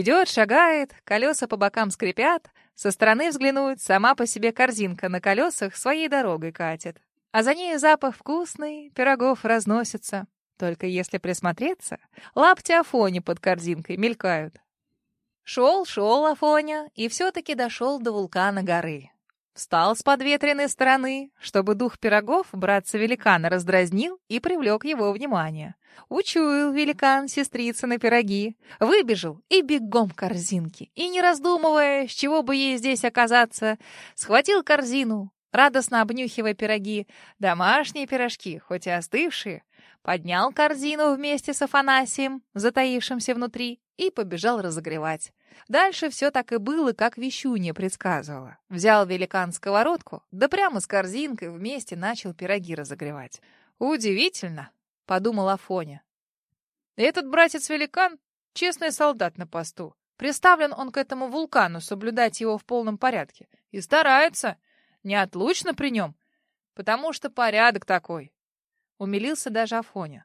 Идет, шагает, колеса по бокам скрипят, со стороны взглянуть, сама по себе корзинка на колесах своей дорогой катит. А за ней запах вкусный, пирогов разносится. Только если присмотреться, лапти Афони под корзинкой мелькают. Шел, шел Афоня, и все-таки дошел до вулкана горы. Встал с подветренной стороны, чтобы дух пирогов братца-великана раздразнил и привлек его внимание. Учуял великан сестрицы на пироги, выбежал и бегом корзинки, и, не раздумывая, с чего бы ей здесь оказаться, схватил корзину, радостно обнюхивая пироги, домашние пирожки, хоть и остывшие, поднял корзину вместе с Афанасием, затаившимся внутри, и побежал разогревать. Дальше все так и было, как Вещунья предсказывала. Взял великан сковородку, да прямо с корзинкой вместе начал пироги разогревать. «Удивительно!» — подумал Афоня. «Этот братец-великан — честный солдат на посту. Приставлен он к этому вулкану, соблюдать его в полном порядке. И старается. Неотлучно при нем. Потому что порядок такой». Умилился даже Афоня.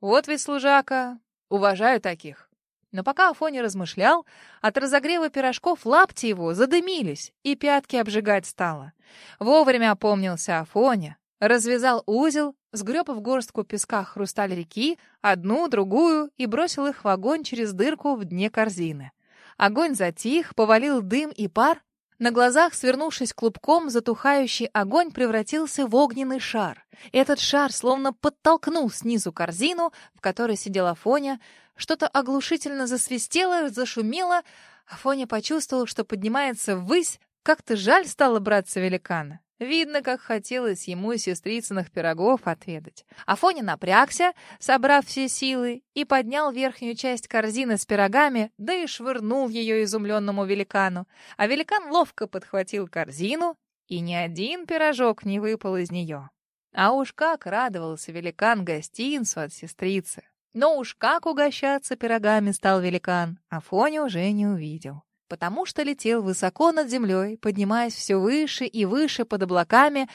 «Вот ведь служака. Уважаю таких. Но пока Афоня размышлял, от разогрева пирожков лапти его задымились, и пятки обжигать стало. Вовремя опомнился Афоня, развязал узел, сгреб в горстку песка хрусталь реки, одну, другую, и бросил их в огонь через дырку в дне корзины. Огонь затих, повалил дым и пар. На глазах, свернувшись клубком, затухающий огонь превратился в огненный шар. Этот шар словно подтолкнул снизу корзину, в которой сидела Афоня, что-то оглушительно засвистело, зашумело. Афоня почувствовал, что поднимается ввысь. Как-то жаль стало браться великана. Видно, как хотелось ему сестрицыных пирогов отведать. Афоня напрягся, собрав все силы, и поднял верхнюю часть корзины с пирогами, да и швырнул ее изумленному великану. А великан ловко подхватил корзину, и ни один пирожок не выпал из нее. А уж как радовался великан гостинцу от сестрицы. Но уж как угощаться пирогами стал великан, Афоня уже не увидел. Потому что летел высоко над землей, поднимаясь все выше и выше под облаками,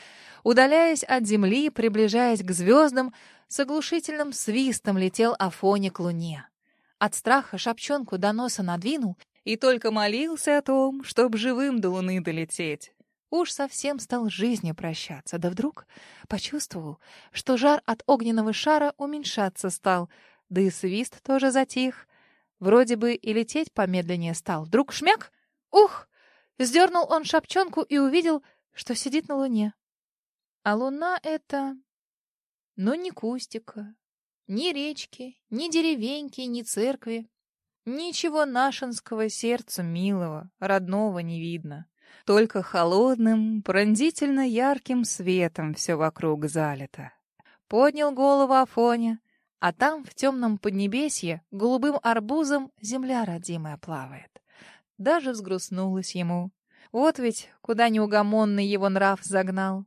удаляясь от земли, приближаясь к звездам, с оглушительным свистом летел Афоня к луне. От страха шапчонку до носа надвинул и только молился о том, чтоб живым до луны долететь. Уж совсем стал жизнью прощаться, да вдруг почувствовал, что жар от огненного шара уменьшаться стал, да и свист тоже затих. Вроде бы и лететь помедленнее стал. Вдруг шмяк! Ух! Сдернул он шапчонку и увидел, что сидит на луне. А луна — это... Ну, ни кустика, ни речки, ни деревеньки, ни церкви. Ничего нашинского сердцу милого, родного не видно. Только холодным, пронзительно ярким светом все вокруг залито. Поднял голову Афоня, а там, в темном поднебесье, голубым арбузом земля родимая плавает. Даже взгрустнулось ему. Вот ведь, куда неугомонный его нрав загнал.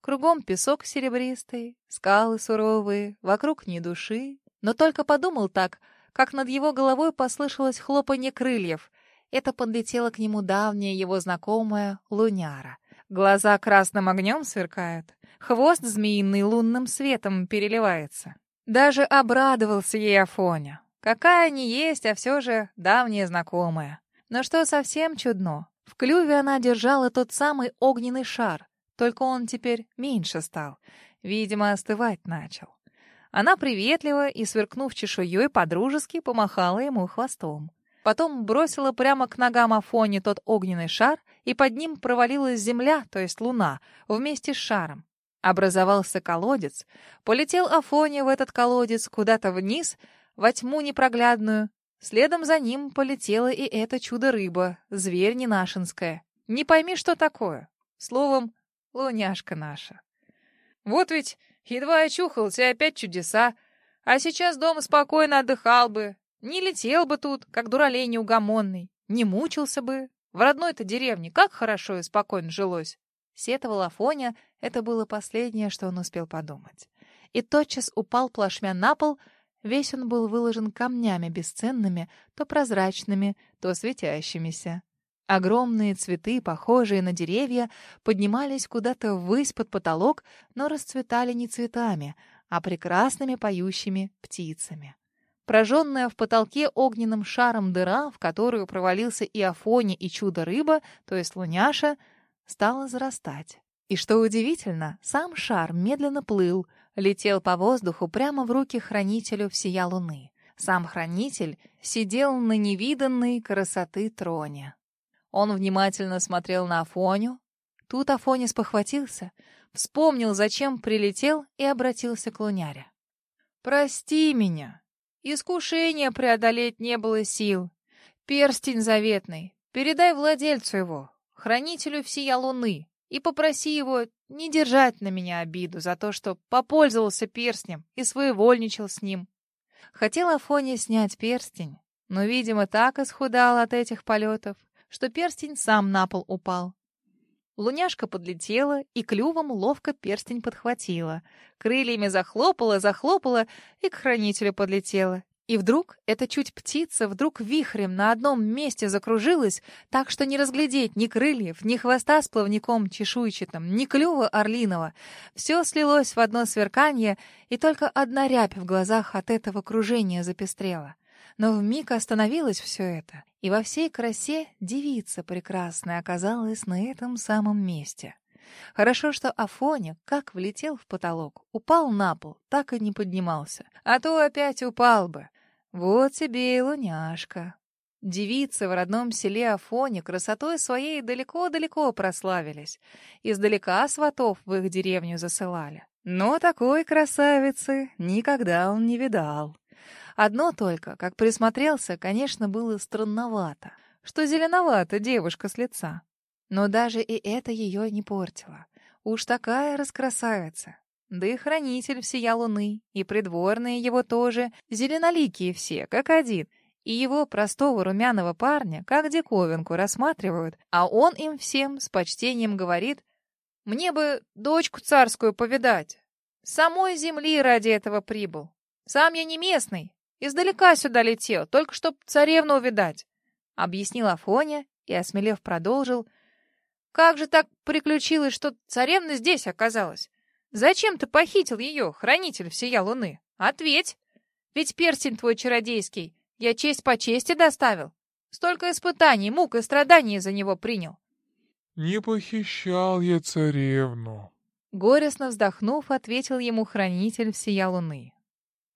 Кругом песок серебристый, скалы суровые, вокруг ни души. Но только подумал так, как над его головой послышалось хлопанье крыльев, это подлетела к нему давняя его знакомая Луняра. Глаза красным огнем сверкают, хвост змеиный лунным светом переливается. Даже обрадовался ей Афоня. Какая не есть, а все же давняя знакомая. Но что совсем чудно, в клюве она держала тот самый огненный шар, только он теперь меньше стал. Видимо, остывать начал. Она приветливо и, сверкнув чешуей, подружески помахала ему хвостом. Потом бросила прямо к ногам Афони тот огненный шар, и под ним провалилась земля, то есть луна, вместе с шаром. Образовался колодец. Полетел Афоня в этот колодец куда-то вниз, во тьму непроглядную. Следом за ним полетела и это чудо-рыба, зверь ненашинская. Не пойми, что такое. Словом, луняшка наша. Вот ведь едва очухался, опять чудеса. А сейчас дома спокойно отдыхал бы, не летел бы тут, как дуралей неугомонный, не мучился бы. В родной-то деревне как хорошо и спокойно жилось. Сетовал Афоня, это было последнее, что он успел подумать. И тотчас упал плашмя на пол, весь он был выложен камнями бесценными, то прозрачными, то светящимися. Огромные цветы, похожие на деревья, поднимались куда-то ввысь под потолок, но расцветали не цветами, а прекрасными поющими птицами. Прожженная в потолке огненным шаром дыра, в которую провалился и Афоня, и чудо-рыба, то есть луняша, стала зарастать. И что удивительно, сам шар медленно плыл, летел по воздуху прямо в руки хранителю всея луны. Сам хранитель сидел на невиданной красоты троне. Он внимательно смотрел на Афоню. Тут Афоня спохватился, вспомнил, зачем прилетел, и обратился к луняре. «Прости меня. Искушение преодолеть не было сил. Перстень заветный. Передай владельцу его, хранителю всея луны, и попроси его не держать на меня обиду за то, что попользовался перстнем и своевольничал с ним. Хотел Афоня снять перстень, но, видимо, так исхудал от этих полетов, что перстень сам на пол упал. Луняшка подлетела и клювом ловко перстень подхватила. Крыльями захлопала, захлопала и к хранителю подлетела. И вдруг эта чуть птица вдруг вихрем на одном месте закружилась, так что не разглядеть ни крыльев, ни хвоста с плавником чешуйчатым, ни клюва орлиного. Все слилось в одно сверканье, и только одна рябь в глазах от этого кружения запестрела. Но вмиг остановилось все это, и во всей красе девица прекрасная оказалась на этом самом месте. Хорошо, что Афоня, как влетел в потолок, упал на пол, так и не поднимался. А то опять упал бы. Вот тебе и луняшка. Девицы в родном селе Афоне красотой своей далеко-далеко прославились. Издалека сватов в их деревню засылали. Но такой красавицы никогда он не видал. Одно только, как присмотрелся, конечно, было странновато, что зеленовата девушка с лица. Но даже и это ее не портило. Уж такая раскрасавица. Да и хранитель всея луны, и придворные его тоже, зеленоликие все, как один, и его простого румяного парня, как диковинку, рассматривают, а он им всем с почтением говорит, «Мне бы дочку царскую повидать. Самой земли ради этого прибыл. Сам я не местный, издалека сюда летел, только чтоб царевну увидать», — объяснил Афоня и, осмелев, продолжил, «Как же так приключилось, что царевна здесь оказалась? Зачем ты похитил ее, хранитель всея луны? Ответь! Ведь перстень твой чародейский я честь по чести доставил. Столько испытаний, мук и страданий за него принял. Не похищал я царевну. Горестно вздохнув, ответил ему хранитель всея луны.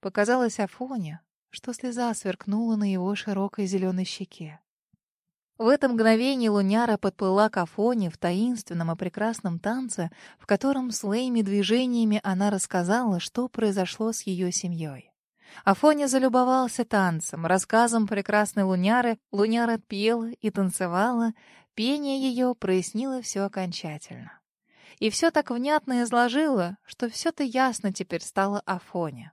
Показалось Афоне, что слеза сверкнула на его широкой зеленой щеке. В это мгновение Луняра подплыла к Афоне в таинственном и прекрасном танце, в котором своими движениями она рассказала, что произошло с ее семьей. Афоня залюбовался танцем, рассказом прекрасной Луняры. Луняра пела и танцевала, пение ее прояснило все окончательно. И все так внятно изложило, что все-то ясно теперь стало Афоне.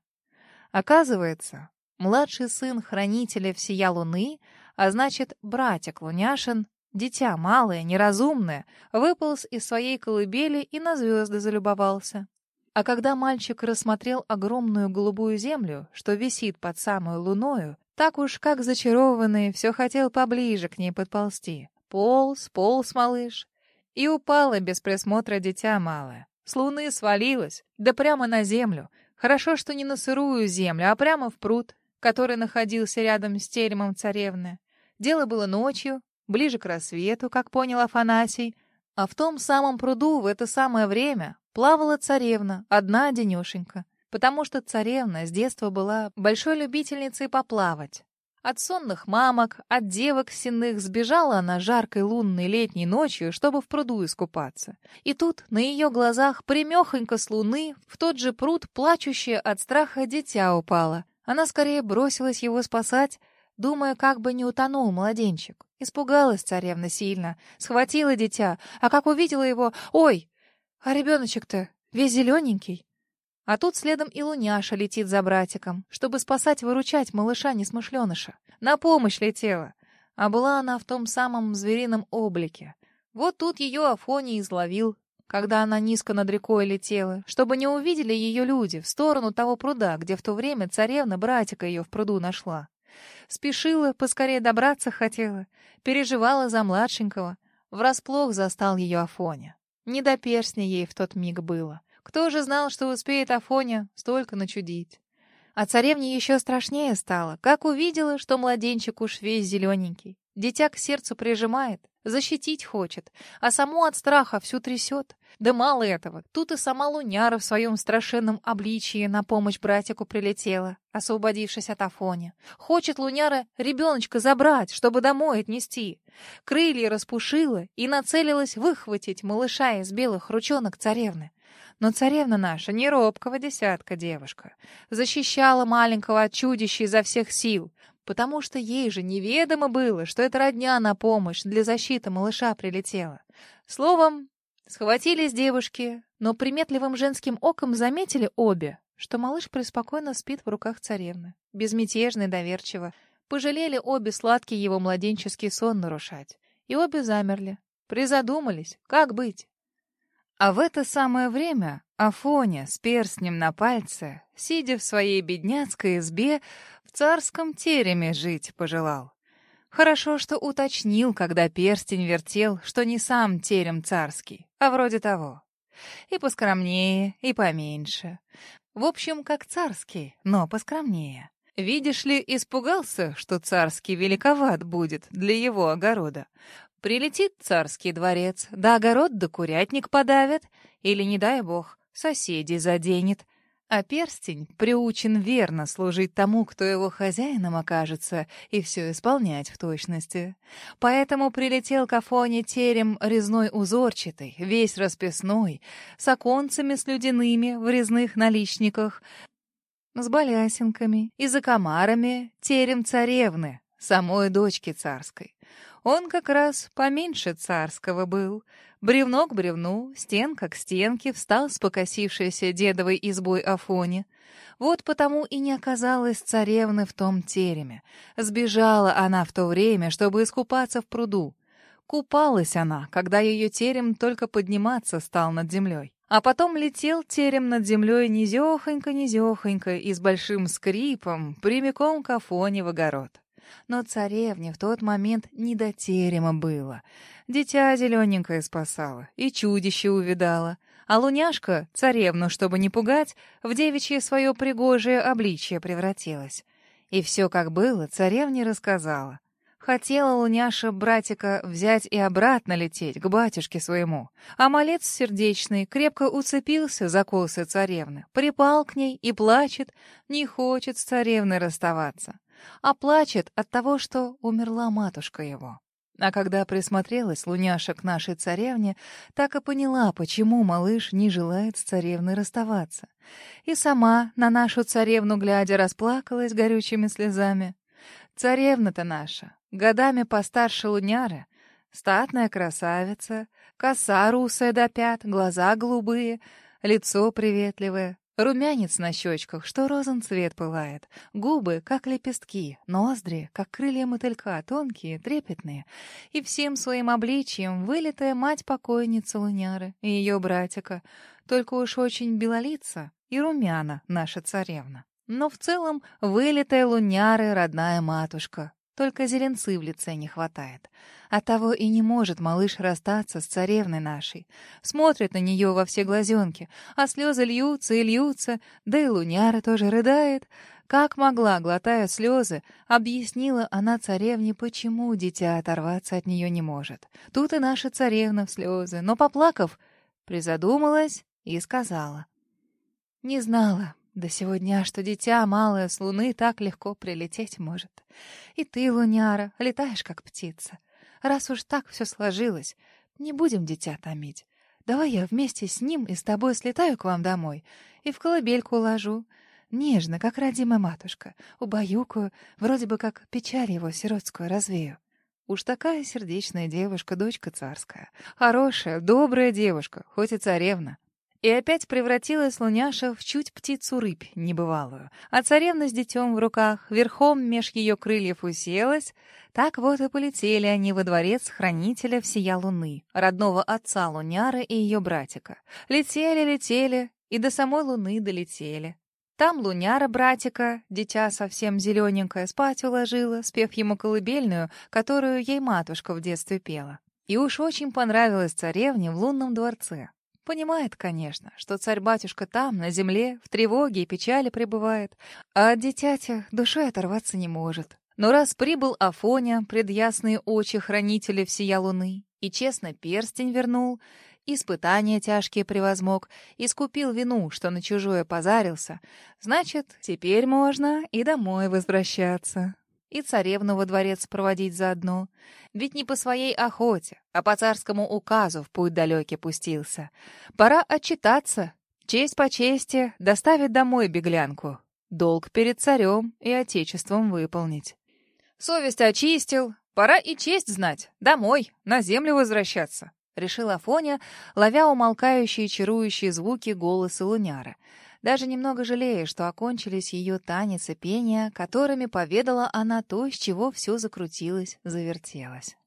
Оказывается, младший сын хранителя всея Луны — а значит, братик Луняшин, дитя малое, неразумное, выполз из своей колыбели и на звезды залюбовался. А когда мальчик рассмотрел огромную голубую землю, что висит под самую луною, так уж как зачарованный все хотел поближе к ней подползти. Полз, полз малыш. И упало без присмотра дитя малое. С луны свалилось, да прямо на землю. Хорошо, что не на сырую землю, а прямо в пруд, который находился рядом с теремом царевны. Дело было ночью, ближе к рассвету, как понял Афанасий, а в том самом пруду в это самое время плавала царевна, одна денешенька, потому что царевна с детства была большой любительницей поплавать. От сонных мамок, от девок сенных сбежала она жаркой лунной летней ночью, чтобы в пруду искупаться. И тут на ее глазах примехонько с луны в тот же пруд плачущее от страха дитя упало. Она скорее бросилась его спасать, думая, как бы не утонул младенчик. Испугалась царевна сильно, схватила дитя, а как увидела его... Ой, а ребеночек-то весь зелененький. А тут следом и Луняша летит за братиком, чтобы спасать-выручать малыша-несмышленыша. На помощь летела. А была она в том самом зверином облике. Вот тут ее Афоний изловил, когда она низко над рекой летела, чтобы не увидели ее люди в сторону того пруда, где в то время царевна братика ее в пруду нашла. Спешила, поскорее добраться хотела, переживала за младшенького. Врасплох застал ее Афоня. Не до перстня ей в тот миг было. Кто же знал, что успеет Афоня столько начудить? А царевне еще страшнее стало, как увидела, что младенчик уж весь зелененький. Дитя к сердцу прижимает, защитить хочет, а саму от страха всю трясет. Да мало этого, тут и сама Луняра в своем страшенном обличии на помощь братику прилетела, освободившись от Афони. Хочет Луняра ребеночка забрать, чтобы домой отнести. Крылья распушила и нацелилась выхватить малыша из белых ручонок царевны. Но царевна наша не робкого десятка девушка. Защищала маленького от чудища изо всех сил потому что ей же неведомо было, что эта родня на помощь для защиты малыша прилетела. Словом, схватились девушки, но приметливым женским оком заметили обе, что малыш преспокойно спит в руках царевны, безмятежно и доверчиво. Пожалели обе сладкий его младенческий сон нарушать. И обе замерли, призадумались, как быть. А в это самое время Афоня с перстнем на пальце, сидя в своей бедняцкой избе, царском тереме жить пожелал. Хорошо, что уточнил, когда перстень вертел, что не сам терем царский, а вроде того. И поскромнее, и поменьше. В общем, как царский, но поскромнее. Видишь ли, испугался, что царский великоват будет для его огорода. Прилетит царский дворец, да огород да курятник подавят, или, не дай бог, соседей заденет — а перстень приучен верно служить тому, кто его хозяином окажется, и все исполнять в точности. Поэтому прилетел к Афоне терем резной узорчатый, весь расписной, с оконцами слюдяными в резных наличниках, с балясинками и за комарами терем царевны, самой дочки царской. Он как раз поменьше царского был. Бревно к бревну, стенка к стенке встал с покосившейся дедовой избой Афоне. Вот потому и не оказалась царевны в том тереме. Сбежала она в то время, чтобы искупаться в пруду. Купалась она, когда ее терем только подниматься стал над землей. А потом летел терем над землей низехонько-низехонько и с большим скрипом прямиком к Афоне в огород. Но царевне в тот момент не до терема было. Дитя зелененькое спасала и чудище увидала. А луняшка, царевну, чтобы не пугать, в девичье свое пригожее обличье превратилась. И все как было, царевне рассказала. Хотела Луняша братика взять и обратно лететь к батюшке своему. А малец сердечный крепко уцепился за косы царевны, припал к ней и плачет, не хочет с царевной расставаться а плачет от того, что умерла матушка его. А когда присмотрелась Луняша к нашей царевне, так и поняла, почему малыш не желает с царевной расставаться. И сама на нашу царевну глядя расплакалась горючими слезами. Царевна-то наша, годами постарше Луняры, статная красавица, коса русая до пят, глаза голубые, лицо приветливое, Румянец на щечках, что розен цвет пылает. Губы, как лепестки, ноздри, как крылья мотылька, тонкие, трепетные. И всем своим обличием вылитая мать-покойница Луняры и ее братика. Только уж очень белолица и румяна наша царевна. Но в целом вылитая Луняры родная матушка, только зеленцы в лице не хватает. Оттого и не может малыш расстаться с царевной нашей. Смотрит на нее во все глазенки, а слезы льются и льются, да и Луняра тоже рыдает. Как могла, глотая слезы, объяснила она царевне, почему дитя оторваться от нее не может. Тут и наша царевна в слезы, но, поплакав, призадумалась и сказала. «Не знала, до сего дня, что дитя малое с луны так легко прилететь может. И ты, луняра, летаешь как птица. Раз уж так все сложилось, не будем дитя томить. Давай я вместе с ним и с тобой слетаю к вам домой и в колыбельку уложу. Нежно, как родимая матушка, убаюкаю, вроде бы как печаль его сиротскую развею. Уж такая сердечная девушка, дочка царская. Хорошая, добрая девушка, хоть и царевна. И опять превратилась Луняша в чуть птицу-рыбь небывалую. А царевна с детем в руках, верхом меж ее крыльев уселась. Так вот и полетели они во дворец хранителя всея Луны, родного отца Луняры и ее братика. Летели, летели, и до самой Луны долетели. Там Луняра братика, дитя совсем зелененькое, спать уложила, спев ему колыбельную, которую ей матушка в детстве пела. И уж очень понравилось царевне в лунном дворце. Понимает, конечно, что царь-батюшка там, на земле, в тревоге и печали пребывает, а от дитятя душой оторваться не может. Но раз прибыл Афоня, пред ясные очи хранителя всея луны, и честно перстень вернул, испытания тяжкие превозмог, искупил вину, что на чужое позарился, значит, теперь можно и домой возвращаться. И царевну во дворец проводить заодно. Ведь не по своей охоте, а по царскому указу в путь далекий пустился. Пора отчитаться, честь по чести, доставить домой беглянку. Долг перед царем и отечеством выполнить. Совесть очистил, пора и честь знать. Домой, на землю возвращаться. Решил Афоня, ловя умолкающие чарующие звуки голоса Луняра. Даже немного жалея, что окончились ее танец и пение, которыми поведала она то, с чего все закрутилось, завертелось.